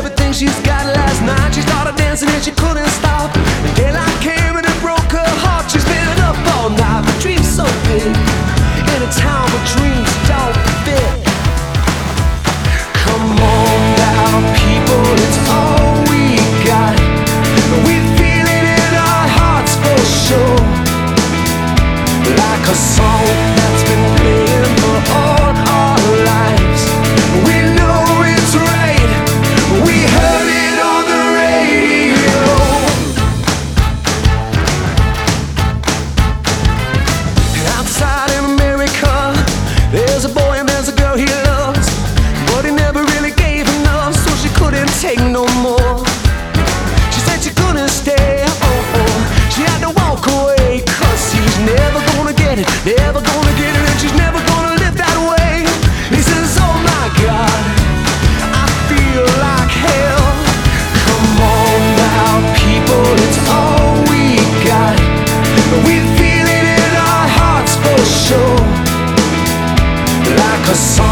everything she's got. Last night she started dancing and she couldn't stop. The daylight came and it broke her heart. She's been up all night, but dreams so big in a town where dreams don't fit. Come on now, people, it's all we got. We feel it in our hearts for sure. Like a song that's more. She said she couldn't stay, oh oh. She had to walk away, cause he's never gonna get it, never gonna get it, and she's never gonna live that way. He says, Oh my god, I feel like hell. Come on now, people, it's all we got. We feel it in our hearts for sure. Like a song